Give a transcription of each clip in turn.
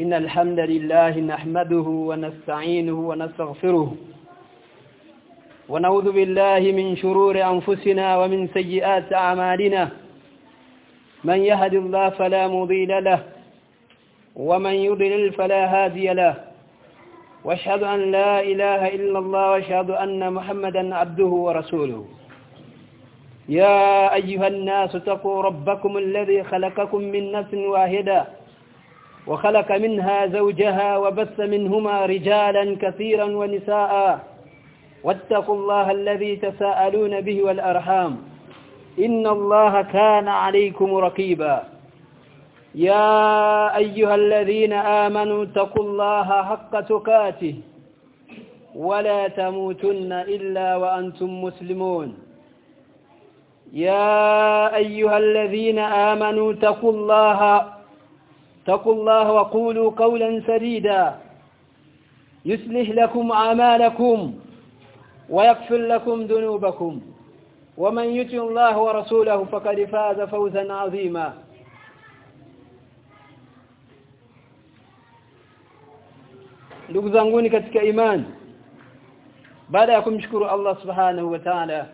إن الحمد لله نحمده ونستعينه ونستغفره ونعوذ بالله من شرور أنفسنا ومن سيئات أعمالنا من يهد الله فلا مضل له ومن يضلل فلا هادي له وأشهد أن لا إله إلا الله وأشهد أن محمدا عبده ورسوله يا أيها الناس اتقوا ربكم الذي خلقكم من نفس واحدة وخلق منها زوجها وبث منهما رجالا كثيرا ونساء. واتقوا الله الذي تساءلون به والأرحام. إن الله كان عليكم رقيبا. يا أيها الذين آمنوا اتقوا الله حق تقاته. ولا تموتن إلا وأنتم مسلمون. يا أيها الذين آمنوا اتقوا الله اتقوا الله وقولوا قولا سديدا يصلح لكم أعمالكم ويغفر لكم ذنوبكم ومن يطع الله ورسوله فقد فاز فوزا عظيما ndugu zanguni katika imani baada ya kumshukuru Allah subhanahu wa ta'ala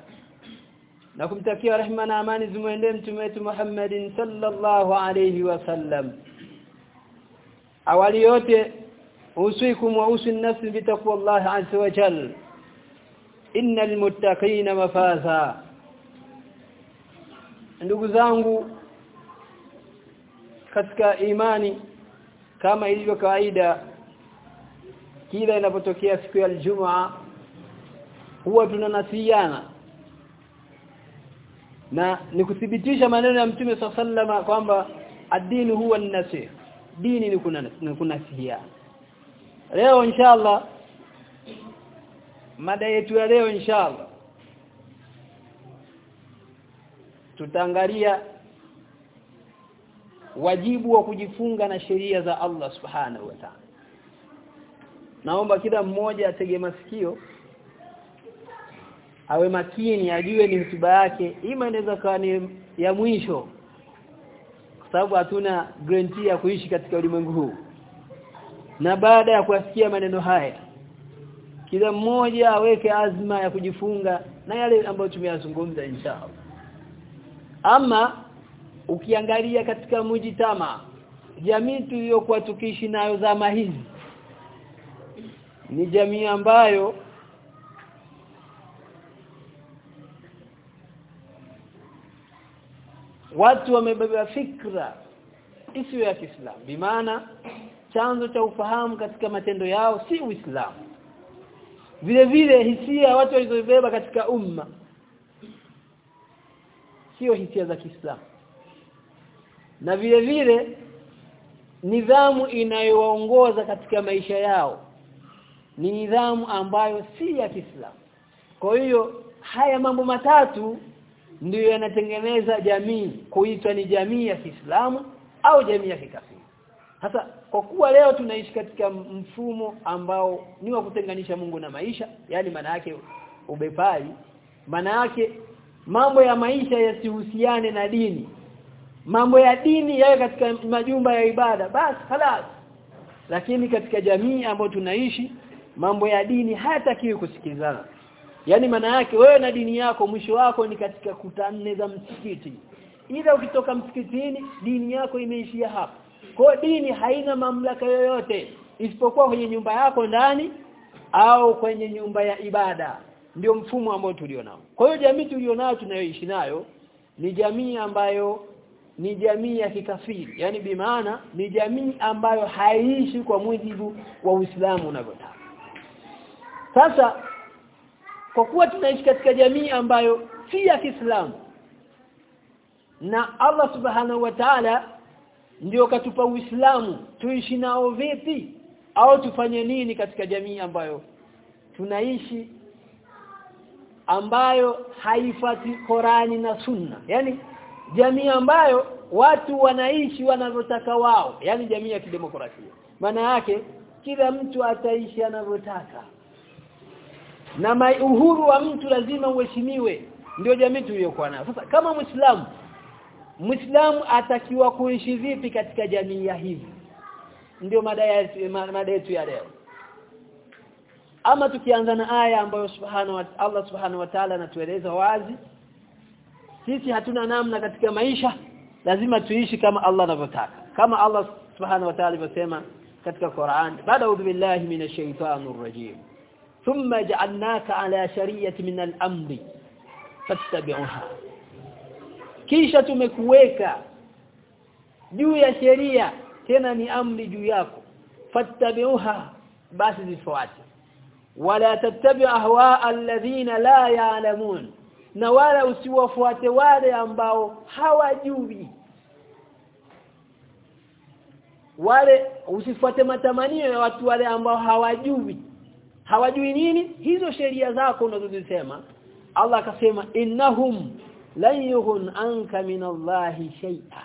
na kumtakia rehema na amani zimwendee mtume wetu Muhammadin sallallahu alayhi wasallam awali yote usikum wa usin nafsi bitaqwa Allah azza wa jal. Innal muttaqina mafaza. Ndugu zangu katika imani kama ilivyo kawaida kila inapotokea siku ya Ijumaa huwa tunanasiana na nikuthibitisha maneno ya Mtume sallama kwamba ad-din huwa an-nasih dini ni kuna ni sihia. leo inshallah mada yetu ya leo inshallah tutaangalia wajibu wa kujifunga na sheria za Allah subhanahu wa ta'ala naomba kila mmoja atege masikio awe makini ajue ni hotuba yake ima inaweza kuwa ni ya mwisho sababu hatuna guarantee ya kuishi katika ulimwengu huu. Na baada ya kuasikia maneno haya kila mmoja aweke azma ya kujifunga na yale ambayo tumeyazungumza inshallah. Ama ukiangalia katika mujitama jamii tuliyokuwa tukiishi nayo zama hizi ni jamii ambayo watu wamebeba fikra isiyo ya Kiislamu. Bimaana chanzo cha ufahamu katika matendo yao si Uislamu. Vile vile hisia watu walizobeba katika umma sio hisia za Kiislamu. Na vile vile nidhamu inayowaongoza katika maisha yao ni nidhamu ambayo si ya Kiislamu. Kwa hiyo haya mambo matatu ndiyo yanatengeneza jamii kuitwa ni jamii ya Kiislamu au jamii ya kikafiri. Sasa kwa kuwa leo tunaishi katika mfumo ambao ni wa kutenganisha Mungu na maisha yani maana yake ubepari maana yake mambo ya maisha yasihusiane na dini. Mambo ya dini yawe katika majumba ya ibada basi halas lakini katika jamii ambayo tunaishi mambo ya dini hayatakiwi kusikilizana yani maana yake wewe na dini yako mwisho wako ni katika kuta nne za msikiti. Ila ukitoka msikitini dini yako imeishia hapa kwa dini haina mamlaka yoyote isipokuwa kwenye nyumba yako ndani au kwenye nyumba ya ibada. Ndio mfumo ambao tulionao. Kwa hiyo jamii tulionayo tunayoishi nayo ni jamii ambayo ni jamii ya kikafiri. Yani bimaana ni jamii ambayo haiishi kwa mujibu wa Uislamu unavyotaka. Sasa kwa kuwa tunaishi katika jamii ambayo si ya Kiislamu. Na Allah Subhanahu wa Ta'ala ndio katupa Uislamu. Tuishi nao vipi? Au tufanye nini katika jamii ambayo tunaishi ambayo haifati Qurani na Sunna? Yani jamii ambayo watu wanaishi wanavyotaka wao. Yani jamii ya kidemokrasia. Maana yake kila mtu ataishi anavyotaka na uhuru wa mtu lazima uheshimiwe. Ndio jamii tuliyokuwa nayo. Sasa kama muislamu muislamu atakiwa kuishi vipi katika jamii ya hivi? Ndio mada yetu ya leo. Ama tukianza na aya ambayo subhanahu wa Allah subhanahu wa ta'ala anatueleza wazi. Sisi hatuna namna katika maisha lazima tuishi kama Allah anavyotaka. Kama Allah subhanahu wa ta'ala alivyosema katika Qur'an ba'da billahi minash shaitanir rajim thumma ja'alnaka ala shariyati min al-amri fattabi'uha kisha tumekuweka juu ya sheria tena ni amri juu yako fattabi'uha basi zifuate wala tattabi ahwa alladhina la ya'lamun na wala usiwafuate wale ambao hawajui wale usifuate matamanio ya watu wale ambao hawajui hawajui nini hizo sheria zako unazozisema Allah akasema innahum lan yughun anka min Allahi shay'a.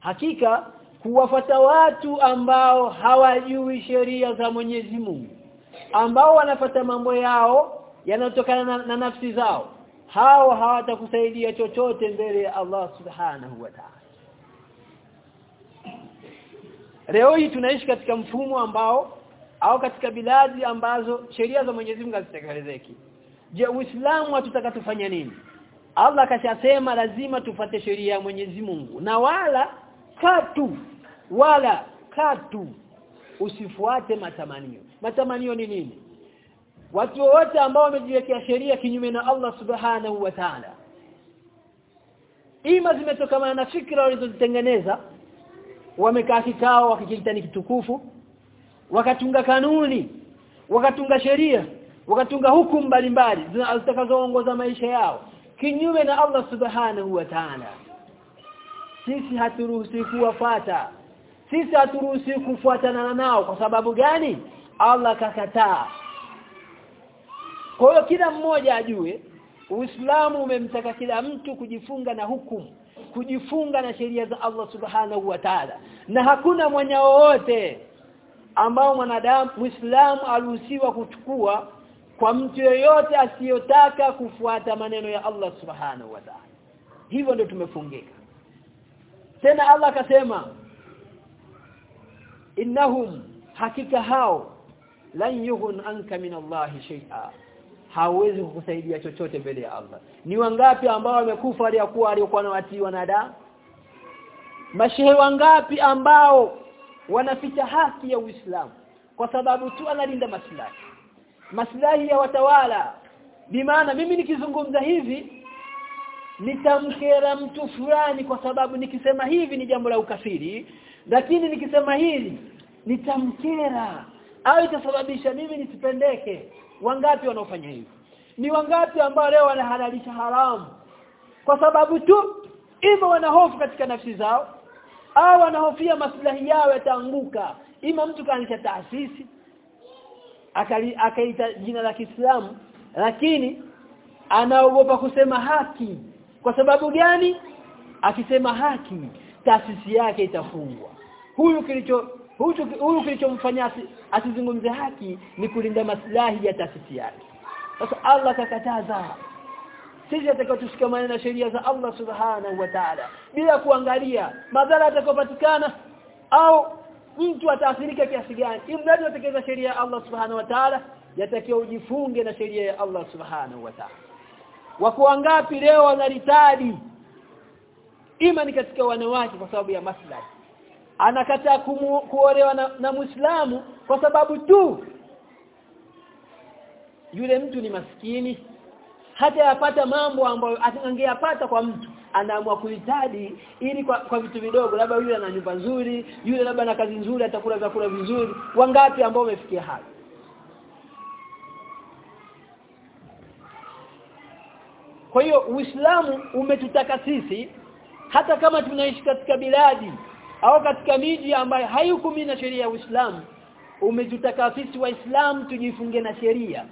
Hakika kuwafata watu ambao hawajui sheria za Mwenyezi Mungu ambao wanafata mambo yao yanayotokana na, na nafsi zao hao hawatakusaidia chochote mbele ya Allah subhanahu wa ta'ala. Leo hii tunaishi katika mfumo ambao au katika biladi ambazo sheria za Mwenyezi Mungu hazitekelezeki. Je uislamu hatutaka tufanya nini? Allah kashasema lazima tufate sheria ya Mwenyezi Mungu. Na wala katu wala katu usifuate matamanio. Matamanio ni nini? Watu wote ambao wamejiwekea sheria kinyume na Allah subhanahu wa ta'ala. Ima zimetokana na fikra walizozitengeneza wamekaa kikao wakijitani kitukufu wakatunga kanuni wakatunga sheria wakatunga hukumu mbalimbali zitakazoongoza maisha yao kinyume na Allah subhanahu wa ta'ala. Sisi haturuhusi kuwafata sisi haturuhusi kufuatana nao. Kwa sababu gani? Allah kakataa. Kwa hiyo kila mmoja ajue Uislamu umemtaka kila mtu kujifunga na hukumu kujifunga na sheria za Allah Subhanahu wa Ta'ala. Na hakuna mwenye wowote ambao mwanadamu Muislamu aruhusiwa kuchukua kwa mtu yeyote asiyotaka kufuata maneno ya Allah Subhanahu wa Ta'ala. Hivyo ndio tumefungika. Tena Allah akasema innahum hakika hao lan yughun anka min Allah shay'a. Hawezi kukusaidia chochote mbele ya Allah. Ni wangapi ambao wamekufa aliyokuwa aliyokuwa na watii wanadamu? Mashehe wangapi ambao wanaficha haki ya Uislamu kwa sababu tu analinda maslahi. Maslahi ya watawala. Bimaana mimi nikizungumza hivi nitamkera mtu fulani kwa sababu nikisema hivi ni jambo la ukafiri lakini nikisema hili nitamkera. Au itasababisha mimi nisipendeke. Wangapi wanaofanya hivi? Ni wangapi ambao leo wanahalalisha haramu? Kwa sababu tu hivyo wana hofu katika nafsi zao au anahofia maslahi yao yataanguka. Ima mtu kaanisha taasisi akaita jina la Kiislamu lakini anaogopa kusema haki. Kwa sababu gani? Akisema haki taasisi yake itafungwa. Huyu kilicho huyu huyu kilichomfanya asizungumze haki ni kulinda maslahi ya taasisi yake. Sasa Allah kakataza sisi atakayotushikamana na sheria za Allah subhanahu wa ta'ala bila kuangalia madhara atakayopatikana au mtu ataathirika kiasi gani imradi atekeleza sheria ya Allah subhanahu wa ta'ala yatakiwa ujifunge na sheria ya Allah subhanahu wa ta'ala. Wako wangapi leo wanaritadi ima ni katika wanawake kwa sababu ya maslahi? Anakataa kuolewa na, na Muislamu kwa sababu tu yule mtu ni maskini hata yapata mambo ambayo angeyapata kwa mtu anaamua kuhitaji ili kwa, kwa vitu vidogo labda yule ana nyumba nzuri yule labda ana kazi nzuri atakula vyakula vizuri wangapi ambao wamefikia hapo kwa hiyo Uislamu umetutaka sisi hata kama tunaishi katika biladi au katika miji ambayo haihukumi na sheria ya Uislamu umetutaka sisi waislamu tujifunge na sheria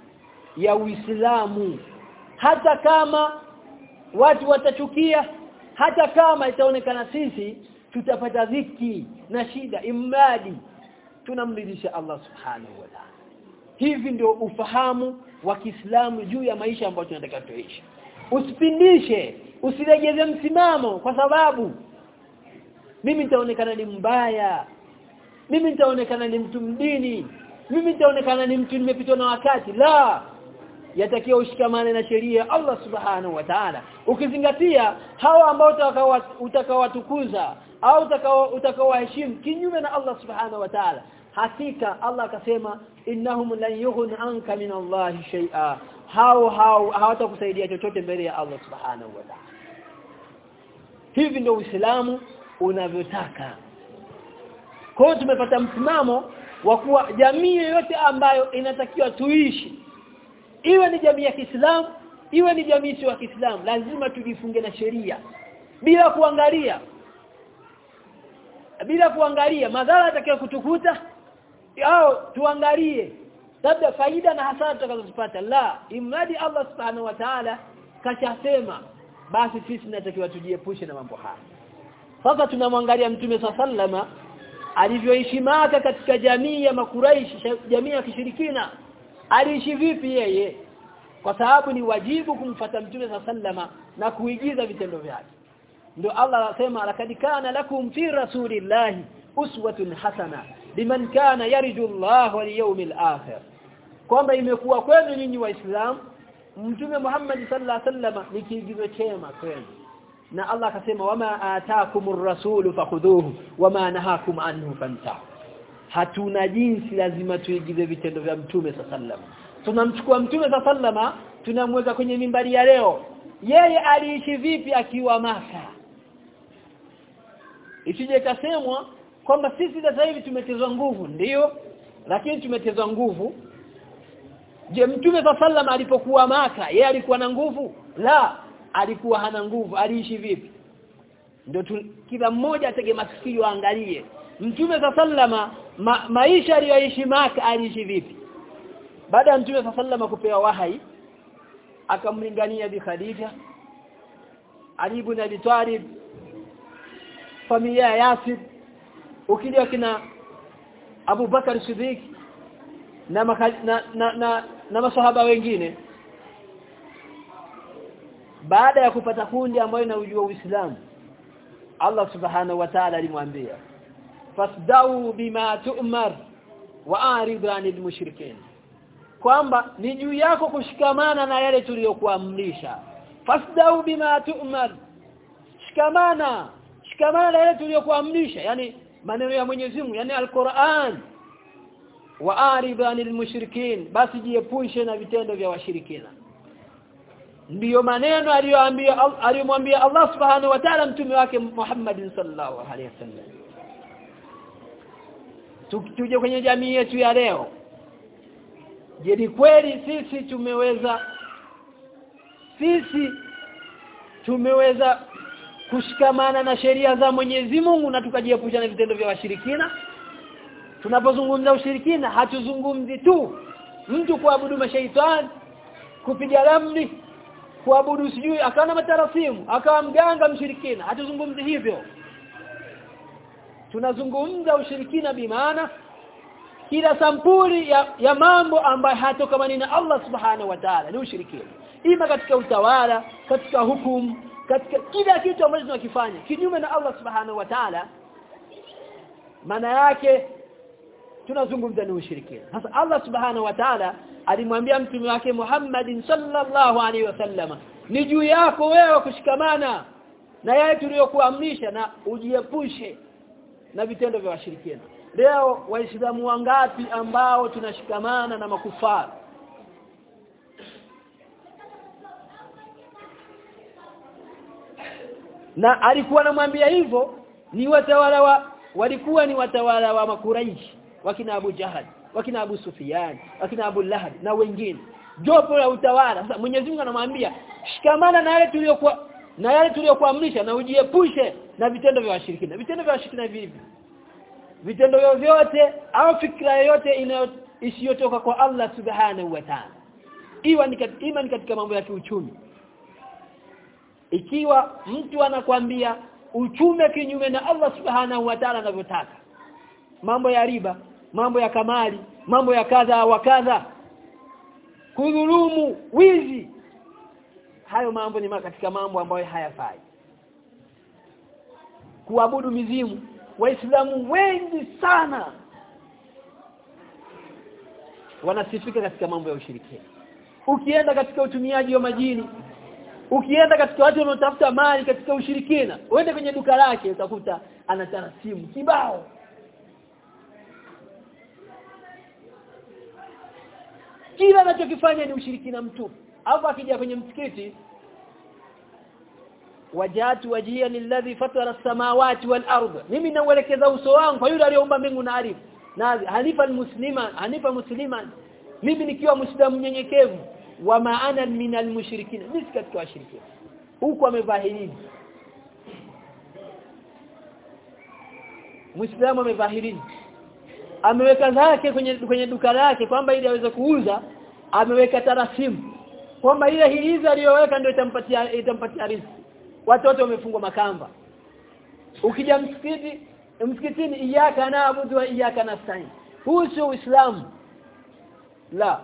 ya Uislamu hata kama watu watachukia hata kama itaonekana sisi tutapata dhiki na shida imradi tunamridisha Allah subhanahu wa ta'ala. Hivi ndio ufahamu wa Kiislamu juu ya maisha ambayo tunataka tuishi. Usipindishe usirejeze msimamo kwa sababu mimi nitaonekana ni mbaya mimi nitaonekana ni mtu mdini mimi nitaonekana ni mtu nimepitwa na wakati. La yatakiwa ushikamane na sheria ya Allah subhanahu wa ta'ala. Ukizingatia hawa ambao utakawatukuza au utakawaheshimu kinyume na Allah subhanahu wa ta'ala hakika Allah akasema innahum lan yughna anka min Allah shay'a. Hao hao hawatakusaidia chochote mbele ya Allah subhanahu wa ta'ala. Hivi ndio Uislamu unavyotaka. Kwa hiyo tumepata msimamo wa kuwa jamii yoyote ambayo inatakiwa tuishi iwe ni jamii ya Kiislamu iwe ni jamii si wa Kiislamu lazima tujifunge na sheria. Bila kuangalia bila kuangalia madhara atakayo kutukuta au tuangalie labda faida na hasara tutakazopata la imradi Allah subhanahu wa ta'ala kashasema basi sisi tunatakiwa tujiepushe na mambo haya. Sasa tunamwangalia mtume sallama alivyoishi maka katika jamii ya makuraishi jamii ya kishirikina aliishi vipi yeye? Kwa sababu ni wajibu kumfata mtume sallama na kuigiza vitendo vyake. Ndio Allah anasema lakad kana lakum fi rasulillahi uswatun hasana liman kana yarju Allah wal yawmil akhir. Kwamba imekuwa kwenu nyinyi waislamu mtume Muhammad sallallahu alaihi wasallam ni kiigizo chema kwenu. Na Allah akasema wama ataakumur rasulu fakhudhuhu wama nahakum anhu fantahu hatuna jinsi lazima tuigize vitendo vya mtume sallam tunamchukua mtume sallama tunamweka kwenye mimbari ya leo. Yeye aliishi vipi akiwa maka? Isije kasemwa kwamba sisi sasa hivi tumetezwa nguvu. Ndiyo lakini tumetezwa nguvu. Je mtume sallam alipokuwa maka yeye alikuwa na nguvu? La alikuwa hana nguvu. Aliishi vipi? Ndio kila mmoja atege masikio angalie mtume sallama ma, maisha aliyoishi maka aliishi vipi? Baada ya mtume sallama kupewa wahai akamlingania bi Khadija Ali ibn Abi familia ya Yasir ukija kina Abu Bakar Siddiq na, na, na, na, na masahaba wengine. Baada ya kupata kundi ambayo inaujua Uislamu Allah subhanahu wa ta'ala alimwambia fasdau bima tu'mar wa arid 'anil mushrikeen kwamba ni juu yako kushikamana na yale tuliyokuamrisha. Fasdau bima tu'mar shikamana shikamana na yale tuliyokuamrisha yani maneno ya Mwenyezi Mungu yani al-Qur'an. Wa arid 'anil mushrikeen basi jiepushe na vitendo vya washirikina. Ndiyo maneno aliyoambia aliyomwambia Allah subhanahu wa ta'ala mtume wake Muhammad sallallahu alaihi wasallam tuje kwenye jamii yetu ya leo. Je ni kweli sisi tumeweza sisi tumeweza kushikamana na sheria za Mwenyezi Mungu na tukajiepusha na vitendo vya washirikina? Tunapozungumza ushirikina hatuzungumzi tu. Mtu kuabudu mashaitani kupiga ramli kuabudu sijui akawa na matarasimu akawa mganga mshirikina hatuzungumzi hivyo tunazungumza ushirikina bimaana kila sampuli ya, ya mambo ambayo hatokamani na Allah subhanahu wa ta'ala ni ushirikina. Ima katika utawala katika hukumu katika kila kitu ambacho tunakifanya kinyume na Allah subhanahu wa ta'ala maana yake tunazungumza ni ushirikina. Sasa Allah subhanahu wa ta'ala alimwambia mtume wake Muhammadin sallallahu alaihi wasallama ni juu yako wewe kushikamana na yale tuliyokuamrisha na ujiepushe na vitendo vya washirikina. Leo waislamu wangapi ambao tunashikamana na makufara na alikuwa anamwambia hivyo ni watawala wa walikuwa ni watawala wa makuraishi wakina Abu jahad wakina Abu Sufyan wakina Abu Lahab na wengine. Jopo la utawala sasa Mwenyezi Mungu anamwambia shikamana na yale tuliyokuwa na yale tuliyokuamrisha na ujiepushe na vitendo vya washirikina. Vitendo vya washirikina vipi vitendo vyovyote au fikra yoyote isiyotoka kwa Allah subhanahu wa ta'ala. Iwa ni katika, katika mambo ya kiuchumi. Ikiwa mtu anakwambia uchume kinyume na Allah subhanahu wa ta'ala anavyotaka. Mambo ya riba mambo ya kamali mambo ya kadha wa kadha. Kudhulumu wizi hayo mambo ni katika mambo ambayo hayafai. Kuabudu mizimu. Waislamu wengi sana wanasifika katika mambo ya ushirikina. Ukienda katika utumiaji wa majini ukienda katika watu wanaotafuta mali katika ushirikina uende kwenye duka lake utakuta ana tarasimu kibao. Kila anachokifanya ni ushirikina mtu hapo akija kwenye msikiti wajatu wajia lilladhi fatara samawati wal ardh mimi nauelekeza uso wangu kwa yule aliyeumba mbingu na ardhi na hanifa muslima hanifa musliman mimi nikiwa muislamu mnyenyekevu wa maana min al-mushrikina. Mimi katika washirikina huko amevaa hirini. Muislamu ameweka zake kwenye kwenye duka lake kwamba ili aweze kuuza ameweka tarasimu kwamba ile hilizi aliyoweka ndio itampatia itampatia riziki. Watoto wamefungwa makamba. Ukija msikiti msikitini iyaka naabudu wa iyaka nasta'in. Huu sio uislamu la.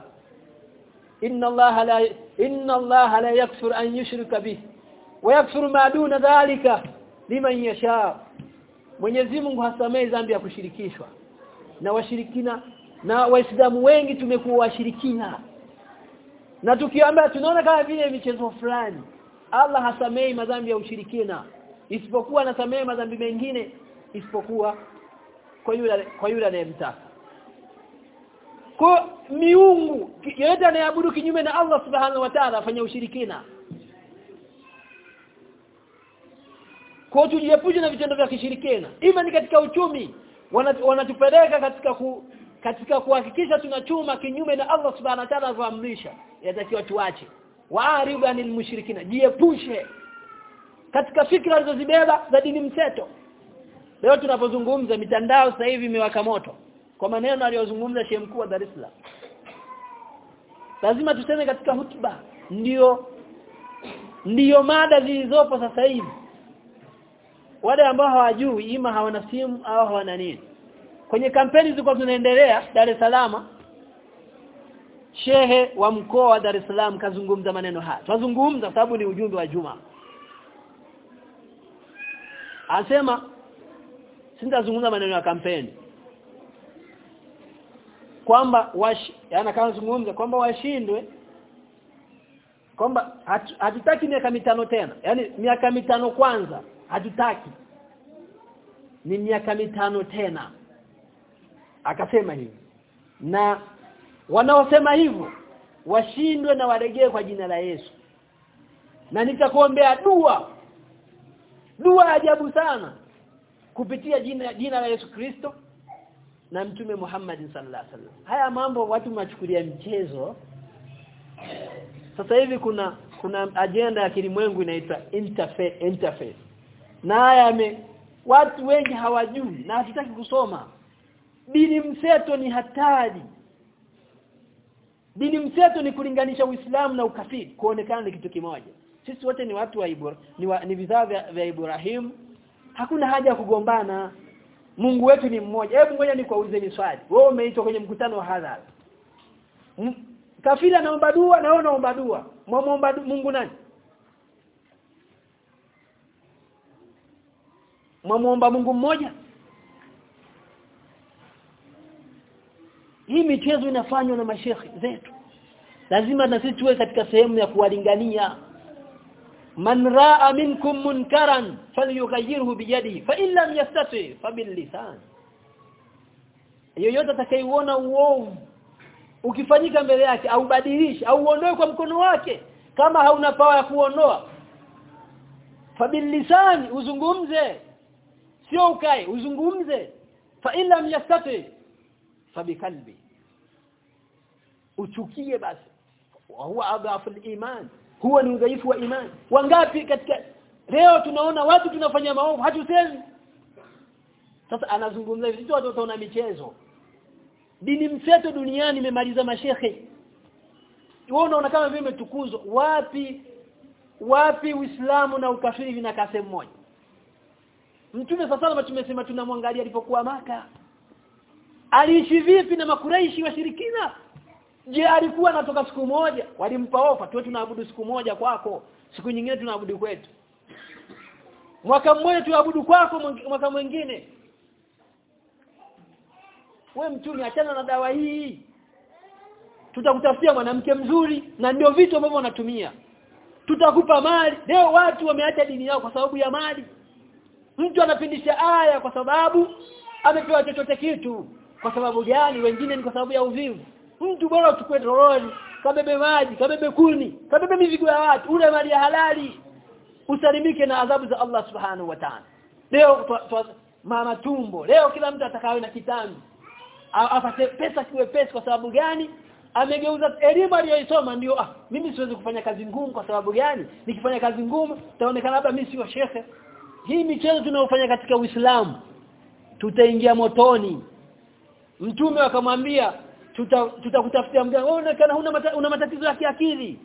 Inna allaha la inna allaha la yakfur an yushrika bihi. Wa yakfur ma duna dhalika liman yasha. Mwenyezi Mungu hasamei dhambi ya kushirikishwa. Na washirikina na waislamu wengi tumekuwa washirikina na tukiambia tunaona kama vile michezo fulani Allah hasamei madhambi ya ushirikina. Isipokuwa anasamei madhambi mengine isipokuwa kwa yule kwa yule anayemtaka. Kwa miungu yeyote anayeabudu kinyume na Allah subhanahu wa ta'ala afanya ushirikina. Kwa tujiepuje na vitendo vya kishirikina. Ima ni katika uchumi wanatupeleka katika ku, katika kuhakikisha tunachuma kinyume na Allah subhanahu wa ta'ala alivyoamrisha yatakiwa tuache. Waaribu mushrikina jiepushe katika fikra alizozibeba za dini mseto. Leo tunapozungumza mitandao sasa hivi imewaka moto. Kwa maneno aliyozungumza Sheikh mkuu wa Dar es Salaam. Lazima tuseme katika hutuba ndio ndiyo mada zilizopo sasa hivi. Wale ambao hawajui ima hawana simu au hawana nini kwenye kampeni zilikuwa zinaendelea Dar es Salaam. Shehe wa mkoa wa Dar es Salaam kazungumza maneno haya. Twazungumza sababu ni ujumbe wa Juma. Anasema sitazungumza maneno ya kampeni. Kwamba wash zungumza kwamba washindwe. Kwamba hatutaki hatu miaka mitano tena. Yani miaka mitano kwanza hatutaki. Ni miaka mitano tena akasema hivi. Na wanaosema hivyo washindwe na waregee kwa jina la Yesu. Na nitakuombea dua. Dua ajabu sana. Kupitia jina jina la Yesu Kristo na mtume Muhammad sallallahu alaihi wasallam. Haya mambo watu machukulia mchezo. Sasa hivi kuna kuna agenda ya kilimwengu inaitwa interface interface na haya watu wengi hawajui na hatutaki kusoma dini mseto ni hatari. Dini mseto ni kulinganisha Uislamu na ukafiri kuonekana ni kitu kimoja. Sisi wote ni watu wa Ibra, ni, wa, ni vizao vya, vya Ibrahim. Hakuna haja ya kugombana. Mungu wetu ni mmoja. Hebu ngoja nikuulize swali wewe umeitwa kwenye mkutano wa hadhara. Kafiri anaomba dua na wewe unaomba dua. Muomba Mungu nani? Mwamuomba Mungu mmoja hii michezo inafanywa na mashekhi zetu. Lazima na sisi tuwe katika sehemu ya kuwalingania. Man raa minkum munkaran falyughayyirhu biyadihi fa in lam yastati fabil lisan. Yoyote atakayeuona uovu ukifanyika mbele yake au badilishi au uondoe kwa mkono wake kama hauna pawa ya kuondoa fabilisani uzungumze. Sio ukae uzungumze. Fa in lam yastati fabikalbi uchukie basi. Huwa adhafu iman huwa ni udhaifu wa iman. Wangapi katika leo tunaona watu tunafanya maovu hatusemi sasa anazungumza hivi watu wataona michezo. Dini mseto duniani imemaliza mashehe. Wewe unaona kama vile umetukuzwa wapi wapi uislamu na ukafiri vinakaa sehemu moja mtume sasa tumesema tunamwangalia alipokuwa maka aliishi vipi na makuraishi washirikina? Je alikuwa anatoka siku moja? Walimpa ofa tuwe tunaabudu siku moja kwako. Siku nyingine tunaabudu kwetu. Mwaka mmoja tuabudu kwako mwaka mwingine. We mtume achana na dawa hii. Tutakutafutia mwanamke mzuri na ndio vitu ambavyo wanatumia. Tutakupa mali. Leo watu wameacha dini yao kwa sababu ya mali. Mtu anapindisha aya kwa sababu amepewa chochote kitu kwa sababu gani? Wengine ni kwa sababu ya uvivu. Mtu bora uchukue toroli kabebe maji kabebe kuni kabebe mizigo ya watu ule mali ya halali. Usalimike na adhabu za Allah subhanahu wa ta'ala. Leo mama tumbo leo kila mtu atakawe na kitambi. Apate pesa kiwe pesa kwa sababu gani? Amegeuza elimu aliyoisoma ndio ah mimi siwezi kufanya kazi ngumu kwa sababu gani? Nikifanya kazi ngumu taonekana labda mimi sio shekhe hii michezo tunayofanya katika Uislamu tutaingia motoni mtume akamwambia tutakutafutia tuta mganga. Wewe unaonekana una, mata, una matatizo ya kiakili.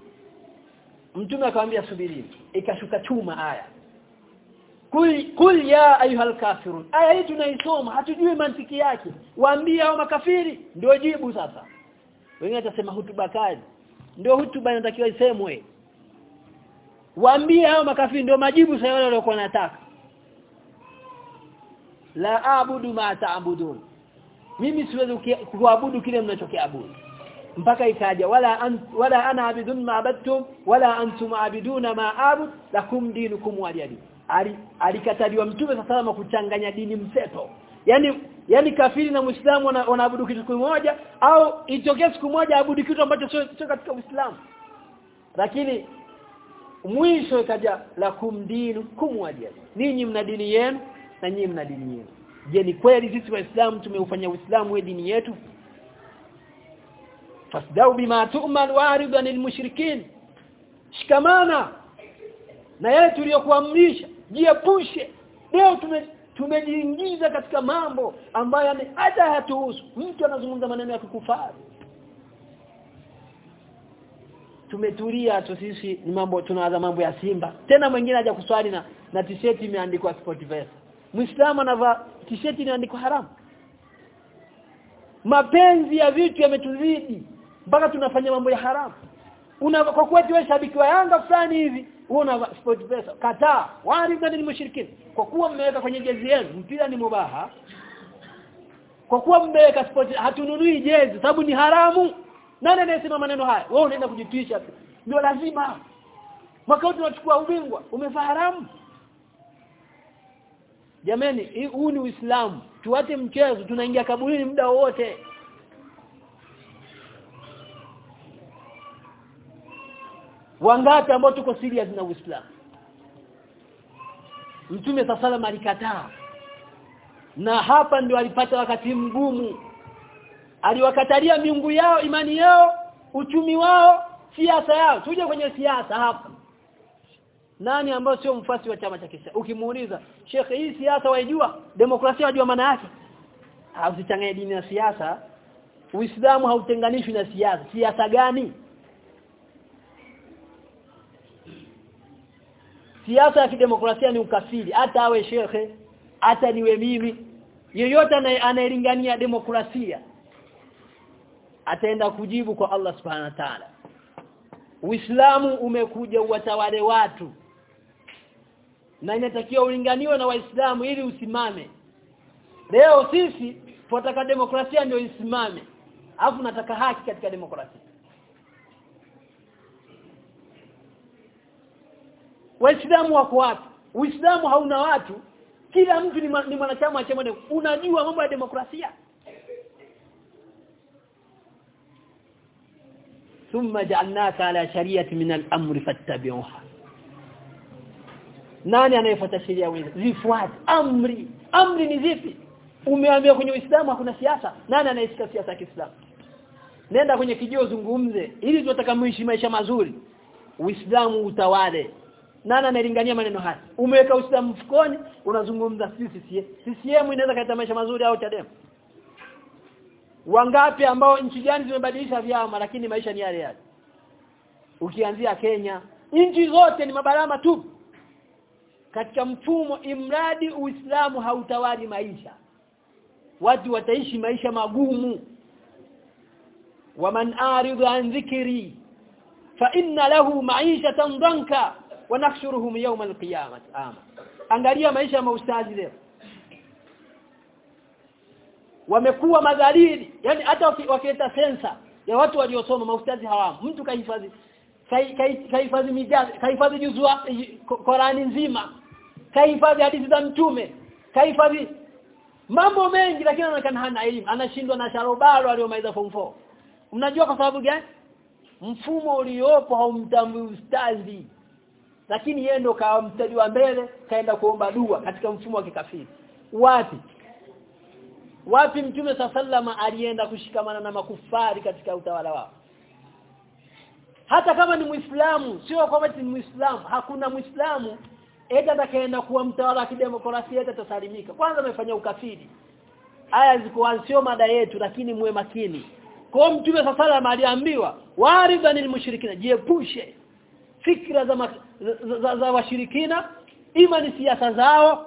Mtume akamwambia subiri ikashuka chuma aya. Kul kul ya ayuha kafirun. Aya hii tunaisoma hatujui mantiki yake. Waambie hao makafiri ndio jibu sasa. Wengine atasema hutuba kali. Ndio hutuba inatakiwa isemwe. Waambie hao makafiri ndio majibu sasa wale waliokuwa wanataka. La abudu ma taabudun mimi siwezi kuabudu kile mnachokiabudu. Mpaka ikaja wala an, wala ana abidun ma abadtum wala antum abiduna ma abud lakum dinukum waliyadi alikataliwa mtume sasa kuchanganya dini mseto. Yani yani kafiri na muislamu wanaabudu kitu kimoja au itokee siku moja abudu kitu ambacho sio so katika uislamu. Lakini mwisho ikaja lakum dinukum waliyadi ninyi mna dini yenu na nyinyi mna dini yenu je ni kweli sisi waislamu tumeufanya uislamu dini yetu? Fasdau bima tu'mal warid anil mushrikin. Shikamana na yale tuliyokuamrisha. Jiepushe leo tume tumejiingiza katika mambo ambayo ni hata hatuhusu mtu anazungumza maneno ya kukufaru tumetulia tu sisi ni mambo tunaanza mambo ya Simba. Tena mwingine aja kuswali na na t-shirt imeandikwa SportPesa Muislamu anavaa t-shirt inaandikwa haramu. Mapenzi ya vitu yametuzidi mpaka tunafanya mambo ya haramu. Una kwa kuwa wewe shabiki wa Yanga fulani hivi una sport pesa kataa. Wali ni mushrikin kwa kuwa mmeweka kwenye jezi yenu mpira ni mubaha. Kwa kuwa mmeweka sport hatununui jezi sababu ni haramu. Nani anayesema maneno haya? Wewe unaenda kujitwisha ndio lazima. Mwaka tunachukua ubingwa. Umevaa haramu Jameni huu ni Uislamu. Tuwate mchezo tunaingia kaburini muda wote wangapi ambao tuko serious na Uislamu? Mtume sasala alikataa. Na hapa ndio alipata wakati mgumu. Aliwakatalia miungu yao imani yao uchumi wao siasa yao. Tuje kwenye siasa hapa nani ambao sio mfasi wa chama cha kisiasa? Ukimuuliza shekhe hii siasa waijua? Demokrasia wajua maana yake? Usichanganye dini na siasa. Uislamu hautenganishwi na siasa. Siasa gani? Siasa ya kidemokrasia ni ukafiri hata awe shekhe hata niwe mimi. Yeyote anayelingania demokrasia ataenda kujibu kwa Allah subhanahu wa ta'ala. Uislamu umekuja uwatawale watu na inatakiwa ulinganiwe na waislamu ili usimame leo sisi tunataka demokrasia ndio isimame alafu nataka haki katika demokrasia waislamu wako wapi uislamu hauna watu kila mtu ni, ni mwanachama wa chama unajua mambo ya demokrasia ثم جعلناك على شريعه من الامر فاتبعوها nani anayefuata sheria wewe zifuate. Amri. Amri ni zipi? Umeambia kwenye Uislamu hakuna siasa. Nani anayeshika siasa ya Kiislamu? Nenda kwenye kijio zungumze ili tunataka muishi maisha mazuri. Uislamu utawale. Nani analingania maneno haya? Umeweka Uislamu mfukoni unazungumza sisi. CCM inaweza kaita maisha mazuri au Chadema? Wangapi ambao nchi gani zimebadilisha vyama lakini maisha ni yale yale? Ukianzia Kenya. Nchi zote ni mabarama tu katika mfumo imradi Uislamu hautawali maisha. Watu wataishi maisha magumu. Waman aridu an dhikri fa inna lahu ma'ishatan danka wa nahshuruhum yawm al-qiyamah ama. Angalia maisha ya maustazi leo. Wamekuwa madhalili yani hata wakileta sensa ya watu waliosoma maustazi hawamu. Mtu kahifadhi kahifadhi mijazi kahifadhi Qurani nzima kahifadhi hadithi za mtume. Kahifadhi mambo mengi lakini anaonekana hana elimu. Anashindwa na sharobaro aliyomaliza form 4 mnajua kwa sababu gani? Mfumo uliopo haumtambui ustazi. Lakini yeye ndo kawa mstari wa mbele kaenda kuomba dua katika mfumo wa kikafiri. Wapi? Wapi mtume sallama alienda kushikamana na makufari katika utawala wao? Hata kama ni muislamu sio kwamba ni muislamu hakuna muislamu eti atakayeenda kuwa mtawala wa kidemokrasia eta tasalimika kwanza amefanya ukafiri. Aya ziko sio mada yetu lakini muwe makini. Kwa mtume sasa aliambiwa waridhanil mushrikina jiepushe. Fikra za, za, za, za washirikina ima ni siasa zao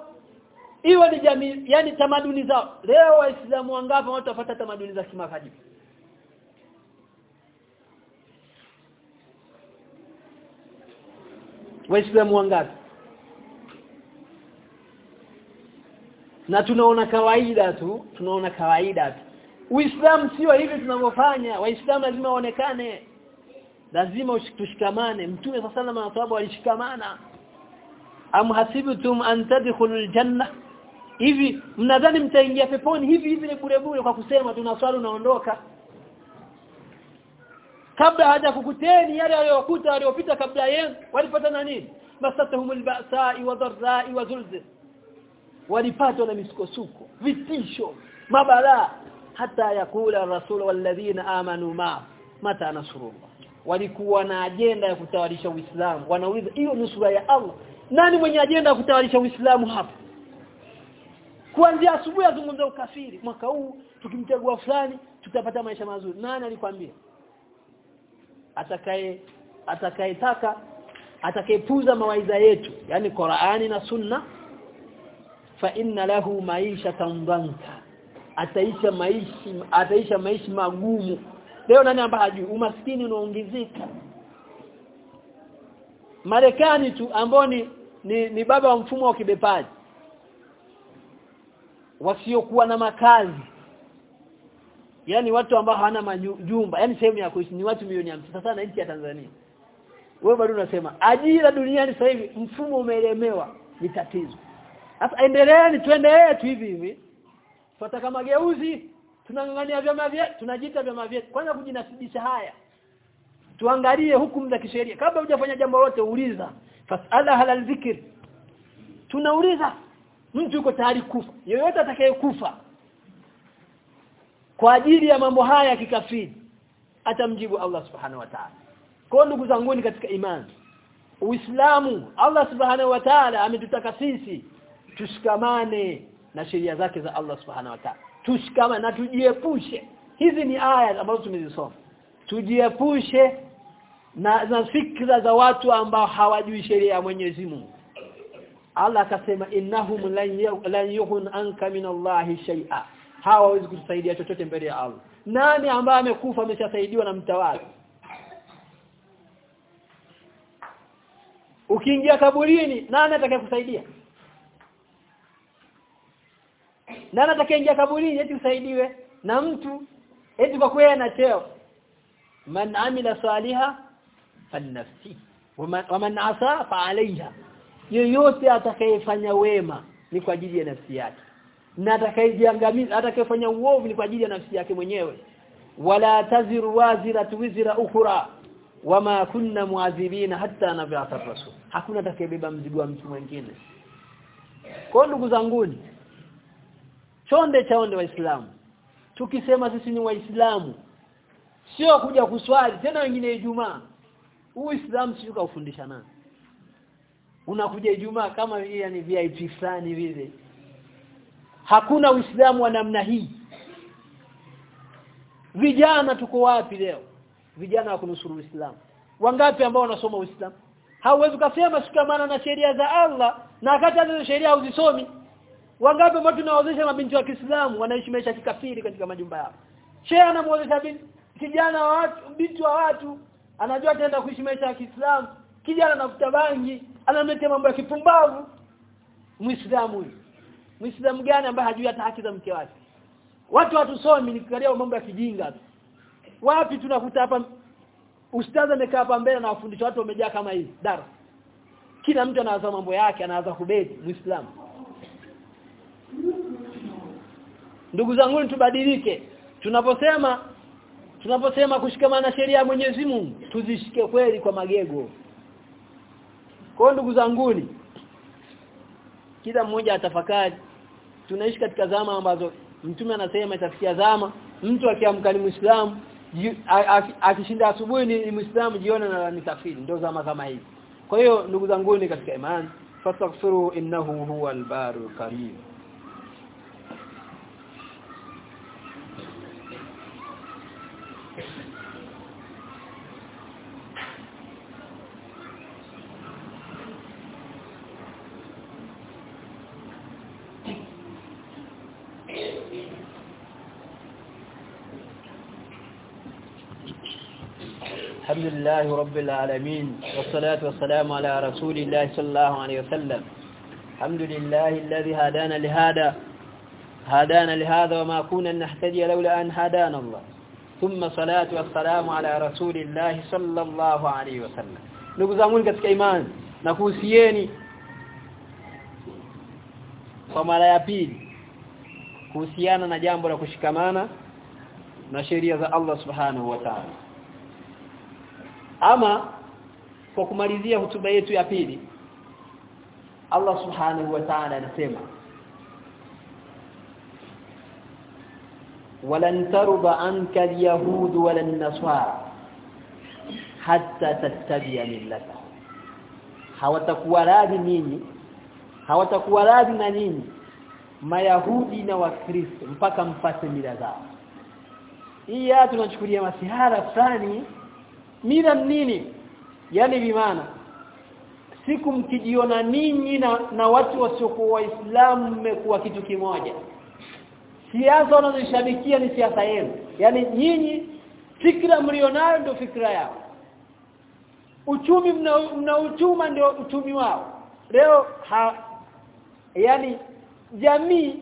iwe ni jamii yani tamaduni zao. Leo waislamu wangapi watu wafuata tamaduni za kimakadi waislamu wangapi na tunaona kawaida tu tunaona kawaida tu. Uislamu sio hivi tunavyofanya. Waislamu lazima waonekane. Lazima tushikamane. Mtume sasa na maswahaba walishikamana am hasibtum an tadkhulul janna hivi mnadhani mtaingia peponi hivi hivi ni bure bure kwa kusema tunaswali unaondoka? Kabla haja kukuteni yale waliokuta waliopita kabla yenu walipata nini? Masatahumul ba'sa'i wa dharra'i wa zulzil walipatwa na misukosuko vitisho mabalaa hata yakula rasul walladhina amanu ma mata nasrullah walikuwa na ajenda ya kutawalisha Uislamu. Wanauliza hiyo nusura ya Allah. Nani mwenye ajenda ya kutawalisha Uislamu hapa? Kuanzia asubuhi azungumza ukafiri. Mwaka huu tukimchagua fulani tutapata maisha mazuri. Nani alikwambia? Atakaye atakayetaka atakayepuza mawaidha yetu yani Qur'ani na Sunna fa inna lahu maisha dhanka. Ataisha maishi ataisha maisha magumu. Leo nani ambaye hajui? Umaskini unaongezeka. Marekani tu ambao ni, ni ni baba wa mfumo wa kibepaji. Wasiokuwa na makazi. Yani watu ambao hawana majumba yani sehemu ya kuishi ni watu milioni 50 sasa na nchi ya Tanzania. Wewe bado unasema ajira duniani sasa hivi mfumo umeelemewa ni tatizo sasa endeleeni twende yetu hivi hivi. Tutataka mageuzi tunangangania vyama vyetu tunajiita vyama vyetu. Kwanza kujinasibisha haya. Tuangalie hukumu za kisheria. Kabla hujafanya jambo lote uliza. Fasala halal zikr. tunauliza. Mtu yuko tayari kufa. Yoyote atakayekufa kwa ajili ya mambo haya ya kikafiri atamjibu Allah subhanahu wa ta'ala. Kwa ndugu zangu katika imani. Uislamu Allah subhanahu wa ta'ala ametutaka sisi tushikamane na sheria zake za Allah subhanahu wa ta'ala. Tushikamane na tujiepushe. Hizi ni aya ambazo tumezisoma. Tujiepushe na, na fikra za watu ambao hawajui sheria ya Mwenyezi Mungu. Allah akasema innahum lan yughun anka min Allahi shay'a hawawezi kutusaidia chochote mbele ya Allah. Nani ambaye amekufa ameshasaidiwa na mtawala ukiingia kaburini nani atakayekusaidia nani atakayeingia kaburini? Eti usaidiwe na mtu. Eti kwa kweli ana cheo. Man amila saliha falnafsi waman asa fa alaiha yoyote atakayefanya wema ni kwa ajili ya nafsi yake. Na atakayejiangamiza atakayefanya uovu ni kwa ajili ya nafsi yake mwenyewe. Wala taziru wazira wizra ukhra. Wama kunna muadhibina hatta nab'atha rasul. Hakuna atakayebeba mzigo wa mtu mwingine. Kwa ndugu zanguni chonde cha chaonde waislamu. Tukisema sisi ni waislamu sio kuja kuswali tena wengine Ijumaa. Uislamu sio kaufundisha nani. Unakuja Ijumaa kama yani VIP fulani vile. Hakuna uislamu wa namna hii. Vijana tuko wapi leo? Vijana wa kunusuru uislamu. Wangapi ambao wanasoma uislamu? Hauwezi kusema sikamana na sheria za Allah na wakati hizo sheria huzisomi wangapi ambao tunaozesha mabinti wa Kiislamu wanaishi maisha kikafiri katika majumba yao? Shehe anamuozesha binti kijana wa watu binti wa watu anajua ataenda kuishi maisha ya Kiislamu kijana anafuta bangi anamletea mambo ya kipumbavu. Muislamu huyu. Muislamu gani ambaye hajui hata haki za mke wake? Watu watusomi nikalia mambo ya kijinga wapi tunakuta hapa ustaza amekaa hapa mbele na wafundisha watu wamejaa kama hivi? Darasa. Kila mtu anawaza mambo yake anaanza kubeti muislamu ndugu zangu tubadilike. Tunaposema tunaposema kushikamana na sheria ya Mwenyezi Mungu tuzishike kweli kwa magego. Kwa ndugu zanguni kila mmoja atafakari. Tunaishi katika zama ambazo mtume anasema itafikia zama mtu akiamka ni muislamu akishinda asubuhi ni muislamu jiona na ni ndio zama kama hizi kwa hiyo ndugu zangu katika imani. Fastaghfiru innahu huwal barul karim لله رب العالمين والصلاة والسلام على رسول الله صلى الله عليه وسلم. الحمد لله الذي هدانا لهذا هدانا لهذا وما كنا نهتدي لولا أن هدانا الله. ثم صلاة والسلام على رسول الله صلى الله عليه وسلم. zangu katika imani na kuhusieni kwa mara ya pili kuhusiana na jambo la kushikamana na sheria za ama kwa kumalizia hutuba yetu ya pili Allah subhanahu wa ta'ala anasema walan taruba anka alyahud walan nasara hatta tattabi'a millata hawatakuwa radhi nini hawatakuwa radhi na nini mayahudi na wakristo mpaka mpate mila zao. Hii tunachukulia masihara fulani mila nini? Yani bimaana siku mkijiona ninyi na, na watu wasiokuwa waislamu mmekuwa kitu kimoja. Siasa wanazoshabikia ni siasa yenu. Yani nyinyi fikra mlionayo ndio fikra yao. Uchumi mnauchuma mna ndio uchumi wao. Leo ha, yani jamii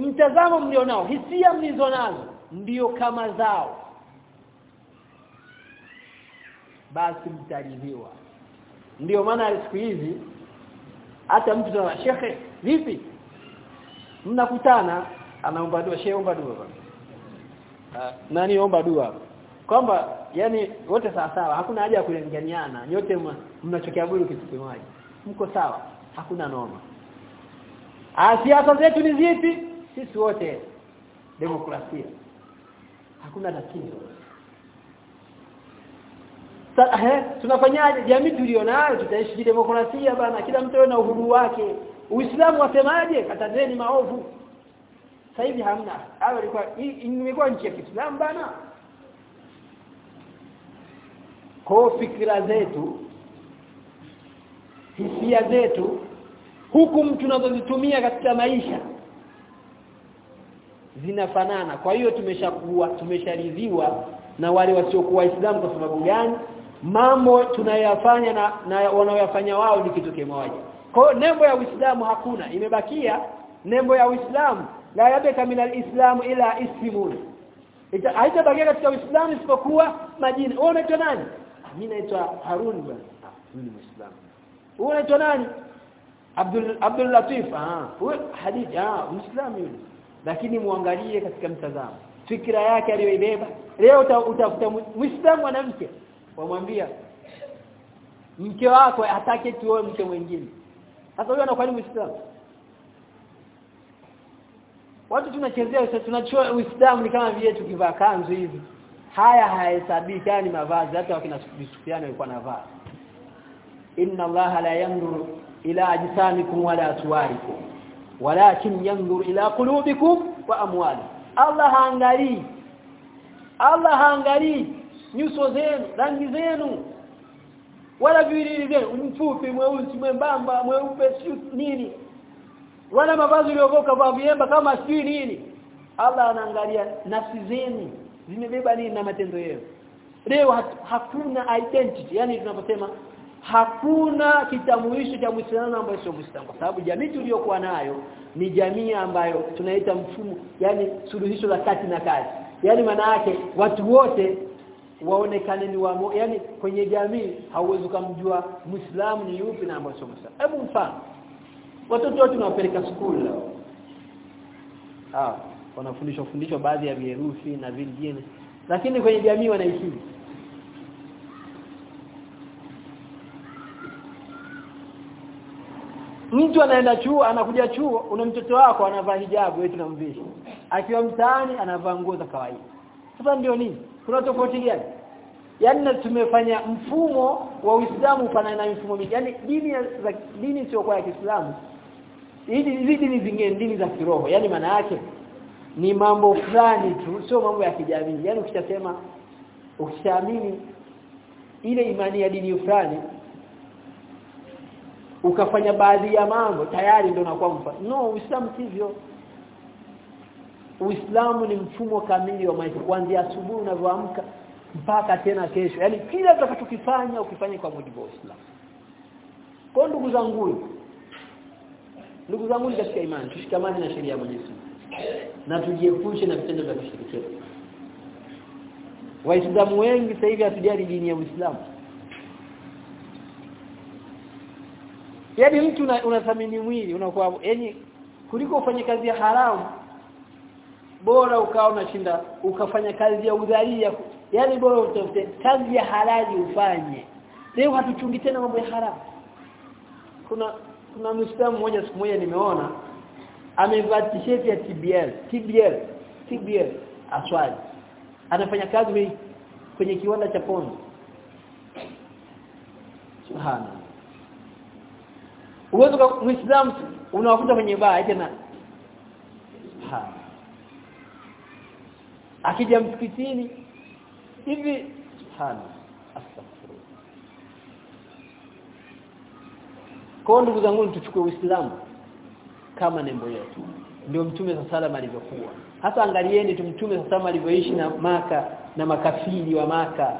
mtazamo mlionao hisia mlizonazo ndio kama zao basi mtaridhiwa ndio maana siku hizi hata mtu na shekhe vipi? Mnakutana anaomba dua. Shehe omba dua nani omba dua? Kwamba yani wote sawa sawa hakuna haja ya kulinganiana nyote mnachokiabudu kitu kimoja mko sawa hakuna noma. Siasa zetu ni zipi? Sisi wote demokrasia. Hakuna tatizo Sasa tunafanyaje? Jamii tulionayo tutaishi demokrasia bana kila mtu na uhuru wake. Uislamu wasemaje? Katazeni maovu. Sasa hivi hamna. Hapo ilikuwa imekuwa nchi ya Kiislamu bana. Kwa fikra zetu hisia zetu hukumu tunazozitumia katika maisha zinafanana. Kwa hiyo tumeshakuwa tumesharidhiwa na wale wasiokuwa waislamu kwa sababu gani mambo tunayoyafanya na, na wanaoyafanya wao ni kitu kimoja. Kwa nembo ya Uislamu hakuna imebakia nembo ya Uislamu. La yabeka min alislam ila ismun. Haitabakia katika Uislamu isipokuwa majina wewe unaitwa nani? Mimi naitwa Harun bwana. Mimi ni Muislamu. Wewe unaitwa nani? Abdul Abdul Latif. Ah wewe hadithi ah Muislamu yule. Lakini muangalie katika mtazamo. Fikra yake aliyoibeba. Leo utafuta Muislamu mwanamke wamwambia mke wako hataki tuoe mke mwingine. Sasa huyo anakuwa ni Muislamu? Watu tunachezea tunachoa Uislamu ni kama vile tukivaa kanzu hivi. Haya hayahesabiki yani mavazi hata wakina sufiani walikuwa navaa inna allaha la yanzuru ila ajsamikum wala suwarikum walakin yanzuru ila qulubikum wa amwalikum. Allah haangalii. Allah haangalii nyuso zenu rangi zenu. Wala viwili vyenu mfupi mweusi mwembamba mweupe nini. Wala mavazi uliovoka vaa viemba kama si nini. Allah anaangalia nafsi zenu. Zimebeba nini na matendo yenu? Leo hakuna identity. Yani tunaposema hakuna kitambulisho cha Muislamu ambaye sio Muislamu. Kwa sababu jamii tuliyokuwa nayo ni jamii ambayo tunaita mfumo yani suluhisho la kati na kati. Yani maana yake watu wote waonekane ni wa yani kwenye jamii hauwezi kumjua muislamu ni yupi na ambaye sio muislamu. Hebu mfano. Watoto wetu tunawapeleka shule leo. Ah wanafundishwa fundishwa baadhi ya herufi na vingine. Lakini kwenye jamii wanaishi mtu anaenda chuo anakuja chuo una mtoto wako anavaa hijabu wewe tunamvisha akiwa mtaani anavaa nguo za kawaida. Sasa ndio nini kuna tofauti gani yani tumefanya mfumo wa Uislamu pana na mfumo mingi. Yani dini za dini sio kwa ya Kiislamu. Hizi hizi dini zingine dini za kiroho. Yani maana yake ni mambo fulani tu sio mambo ya kijamii. Yani ukishasema ukishaamini ile imani ya dini fulani ukafanya baadhi ya mambo tayari ndio unakuwa mfano no uislamu sivyo uislamu ni mfumo kamili wa maisha kuanzia asubuhi unavyoamka mpaka tena kesho. Yaani kila utakachokifanya ukifanye kwa mujibu wa uislamu. Kwa ndugu zangu ndugu zangu katika imani tushikamane na sheria ya Mwenyezi na tujiepushe na vitendo vya kushirikiana waislamu wengi sasa hivi hatujali dini ya uislamu. Yaani mtu unathamini una mwili unakuwa yaani kuliko ufanye kazi ya haramu bora ukawa unashinda ukafanya kazi ya udhalia yani bora utafute kazi ya halali ufanye. Leo hatuchungi tena mambo ya haramu kuna kuna mstari mmoja siku moja nimeona amevaa t-shirt ya TBL TBL TBL aswali. Anafanya kazi kwenye kiwanda cha pombe subhana uwezo muislamu unawakuta kwenye baa tena ha akija msikitini. Hivi subhana astaghfirullah. Kwa ndugu zangu tuchukue uislamu kama nembo yetu. Ndio mtume sallallahu alivyokuwa. Hasa angalieni tu mtume salama alivyoishi na maka na makafiri wa maka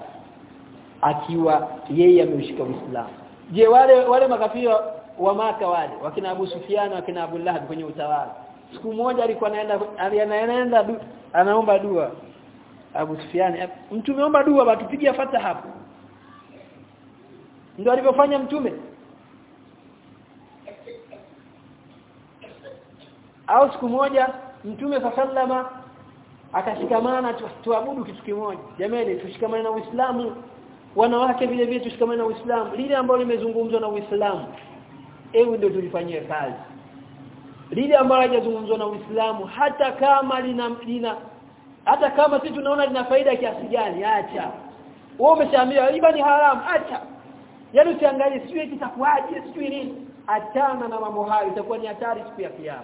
akiwa yeye ameushika uislamu. Je wale wale makafiri wa maka wale wakina Abu Sufyan wakina Abu Lahab kwenye utawala siku moja alikuwa anaenda anaenda anaomba dua. Abu Sufyan mtume omba dua batupigia fata hapo. Ndio alivyofanya mtume. Au siku moja mtume sallama akashikamana tuabudu kitu kimoja. Jamani tushikamane na Uislamu. Wanawake vile vile tushikamane na Uislamu. Lile ambalo limezungumzwa na Uislamu. Ewe ndio tulifanyia kazi lile ambalo hajazungumzwa na Uislamu hata kama lina, lina hata kama sisi tunaona lina faida kiasi gani acha. Wewe umeshaambiwa riba ni haramu acha. Yani usiangalie sijui kitakuaje sijui nini. Achana na mambo hayo itakuwa ni hatari siku ya kiyama.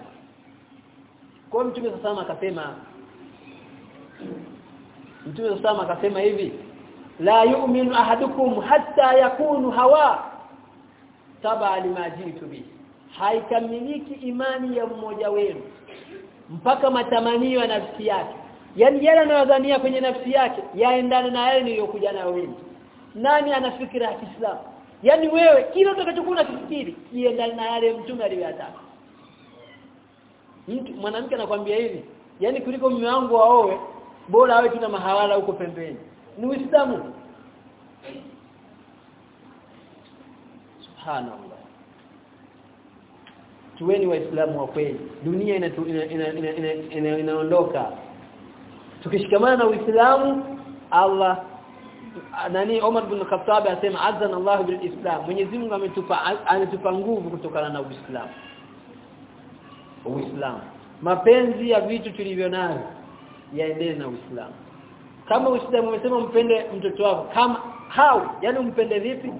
Kwa mtume sasa akasema mtume sasa akasema hivi la yu'minu ahadukum hatta yakunu hawa taba limajitu bi haikamiliki imani ya mmoja wenu mpaka matamanio ya nafsi yake. Yani yale anayodhania kwenye nafsi yake yaendane na yale niliyokuja nayo mimi. Nani ana fikra ya Kiislamu? Yani wewe kila utakachokuwa unafikiri kiendane na yale mtume aliyotaka mtu mwanamke anakuambia hivi yani kuliko mume wangu aoe bora awe tuna mahawala huko pembeni. Ni uislamu. Subhanallah tuweni waislamu wa kweli. Dunia inaondoka ina, ina, ina, tukishikamana na uislamu Allah nani Omar bin Khattab asema azana Allah bil Islam. Mwenyezi Mungu ametupa ametupa nguvu kutokana na Uislamu. Uislamu. Mapenzi ya vitu tulivyo navyo yaendele na Uislamu. Kama Uislamu umesema mpende mtoto wako kama how? Yani umpende vipi?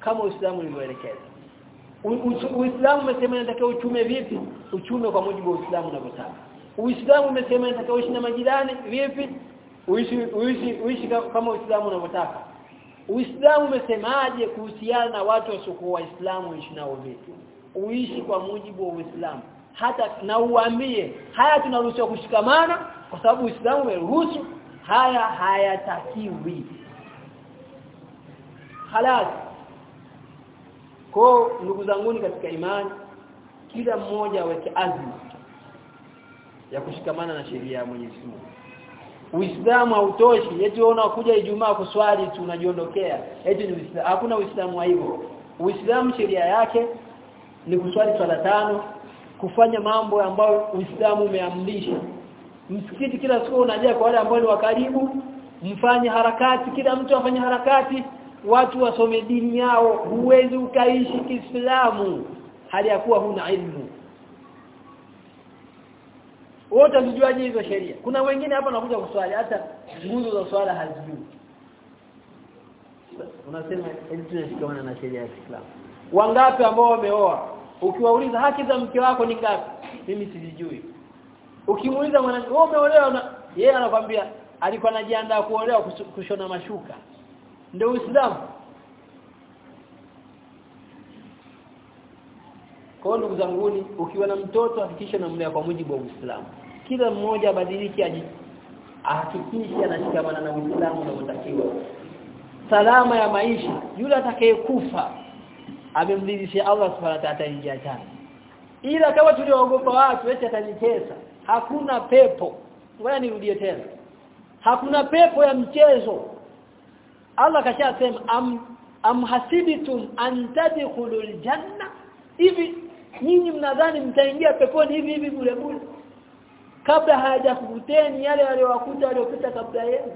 Kama Uislamu ulivyoelekeza Uislamu umesema inatakiwa uchume vipi? Uchume kwa mujibu wa Uislamu unavyotaka. Uislamu umesema inatakiwa uishi na majirani vipi? Uishi uishi uishi kama Uislamu unavyotaka. Uislamu umesemaje kuhusiana na watu wasiokuwa waislamu uishi nao vipi? Uishi kwa mujibu wa Uislamu. Hata na uambie haya tunaruhusiwa kushikamana kwa sababu Uislamu umeruhusu haya hayatakiwi. Halas kwa ndugu zangu katika imani kila mmoja aweke azma ya kushikamana na sheria ya Mwenyezi Mungu. Uislamu hautoshi. Eti wewe unakuja Ijumaa kuswali tu unajiondokea eti ni Uislamu hakuna Uislamu wa hivyo. Uislamu sheria yake ni kuswali swala tano kufanya mambo ambayo Uislamu umeamrisha. Msikiti kila siku unajia kwa wale ambao ni wakaribu, mfanye harakati kila mtu afanye harakati watu wasome dini yao huwezi ukaishi Kiislamu hali ya kuwa huna ilmu. Wote mjuaje hizo sheria? Kuna wengine hapa wanakuja kuswali hata nguzo za swala hazijui. Unasema tunashikamana na sheria ya Kiislamu. Wangapi ambao wameoa? Ukiwauliza haki za mke wako ni ngapi? Mimi sijui ukimuuliza mwanamke wewe umeolewa na yeye anakwambia alikuwa anajiandaa kuolewa kushona mashuka ndio Uislamu Kwa ndugu zanguni ukiwa na mtoto hakikisha namlea kwa mujibu wa Uislamu. Kila mmoja abadilike aji ahakikishe anashikamana na Uislamu na unavyotakiwa. Salama ya maisha yule atakayekufa amemridhisha Allah Subhanahu wa ta'ala ingia tena. Ila kama tuliogopa watu eti atanitesa hakuna pepo. Ngoja nirudie tena. Hakuna pepo ya mchezo. Allah kashasema am am hasibitum an tadkhulul janna hivi nyinyi mnadhani mtaingia peponi hivi hivi bure bure? Kabla hayajakukuteni yale waliowakuta waliopita kabla yenu.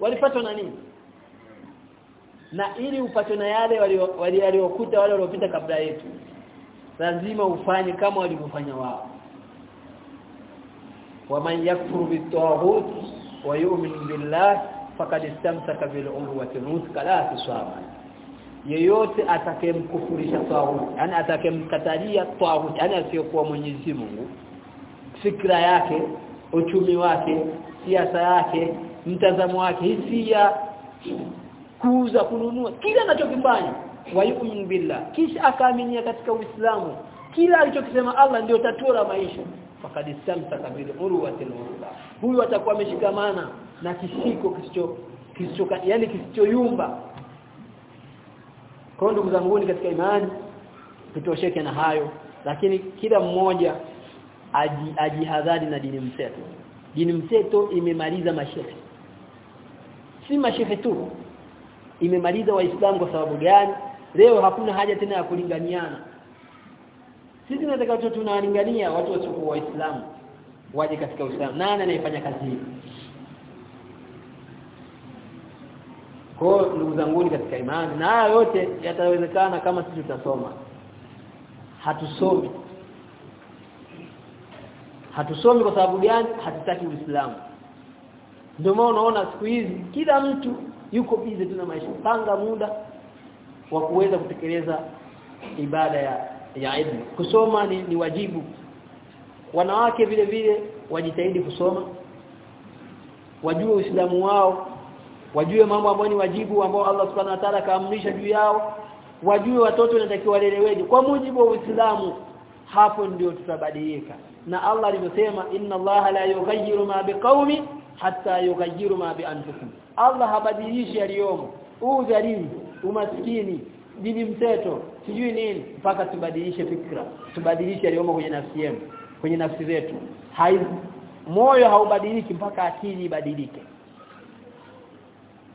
Walipatwa na nini? Na ili upatwe na yale waliokuta wale waliopita kabla yetu lazima ufanye kama walivyofanya wao. Waman yakfuru bitaghut wa yu'min billah faqad istamsaka bil urwati ruthqa la tusama yeyote atakemkufurisha tawhid yani atakayemkatalia tawhid yani asiyokuwa Mwenyezi Mungu fikra yake uchumi wake siasa yake mtazamo wake hisia kuuza kununua kila anachokifanya wayumin billah kisha akaaminia katika Uislamu kila alichokisema Allah ndio tatua maisha. Fakad istamsaka bil urwati wuthqa huyu atakuwa ameshikamana na kishiko kisicho kisicho yani kisichoyumba. Kwa ndugu zangu katika imani tutosheke na hayo lakini kila mmoja aji, ajihadhari na dini mseto. Dini mseto imemaliza mashehe. Si mashehe tu imemaliza waislamu kwa sababu gani? Leo hakuna haja tena ya kulinganiana. Sisi tunataka tu tunawalingania watu wasiokuwa waislamu waje katika uislamu. Nani anayefanya kazi hii kwa ndugu zangu katika imani na haya yote yatawezekana kama sisi tutasoma. Hatusomi. Hatusomi kwa sababu gani? Hatutaki uislamu. Ndio maana unaona siku hizi kila mtu yuko busy tuna maisha. Panga muda wa kuweza kutekeleza ibada ya ya ilmu. Kusoma ni, ni wajibu. Wanawake vile vile wajitahidi kusoma. Wajue uislamu wao wajue mambo ambayo ni wajibu ambao Allah subhanahu wa ta'ala kaamrisha juu yao. Wajue watoto wanatakiwa leleweje kwa mujibu wa Uislamu hapo ndio tutabadilika. Na Allah alivyosema inna Allah la yughayyiru ma biqaumi hatta yughayyiru ma bi anfusihim Allah habadilishi aliyomo udhalimu umaskini dini mseto sijui nini mpaka tubadilishe fikra tubadilishe aliyomo kwenye nafsi yetu kwenye nafsi zetu. Moyo haubadiliki mpaka akili ibadilike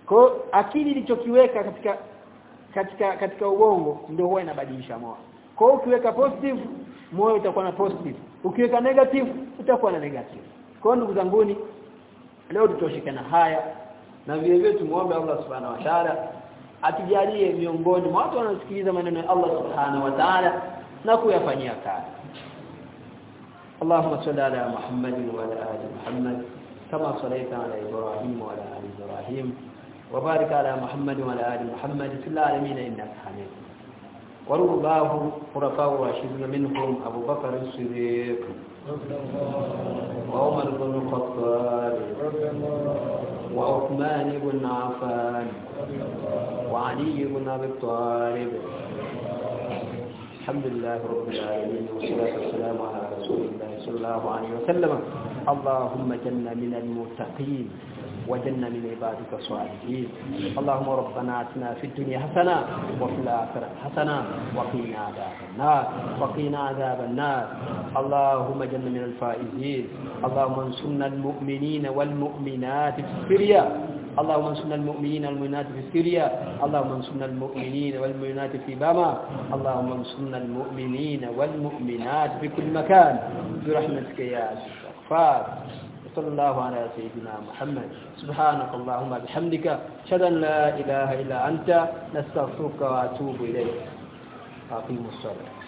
kwa akili ilichokiweka katika katika katika ubongo ndio huwa inabadilisha moyo. Kwa hiyo ukiweka positive moyo utakuwa na positive. Ukiweka negative utakuwa na negative. Kwa ndugu zanguni leo tutoshike na haya na vile vile tumuombe Allah Subhanahu wa Ta'ala atujalie miongoni mwa watu wanaosikiliza maneno ya Allah Subhanahu wa Ta'ala na kuyafanyia kazi. اللهم صل على محمد وعلى ال محمد كما صليت على ابراهيم وعلى ال ابراهيم وبارك على محمد وعلى آل محمد في العالمين إنك حميد. وارض الله خلفاء الراشدين منهم أبو بكر الصديق. وعمر بن الخطاب. وعثمان بن عفان. وعلي بن أبي طالب. الحمد لله رب العالمين والصلاة والسلام على رسول الله صلى الله عليه وسلم. اللهم جعلنا من المتقين. وجنة من عبادك الصالحين. اللهم ربنا آتنا في الدنيا حسنة وفي الآخرة حسنة وقنا عذاب النار وقنا عذاب النار. اللهم جن من الفائزين. اللهم انصرنا المؤمنين والمؤمنات في سوريا اللهم انصرنا المؤمنين والمؤمنات في سوريا اللهم انصرنا المؤمنين والمؤمنات في باما. اللهم انصرنا المؤمنين والمؤمنات في كل مكان. برحمتك يا غفار وصلى الله على سيدنا محمد. سبحانك اللهم بحمدك شهد أن لا إله إلا أنت نستغفرك وأتوب إليك. أقيم الصلاة.